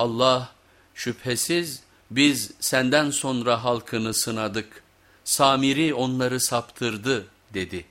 Allah şüphesiz biz senden sonra halkını sınadık, Samiri onları saptırdı dedi.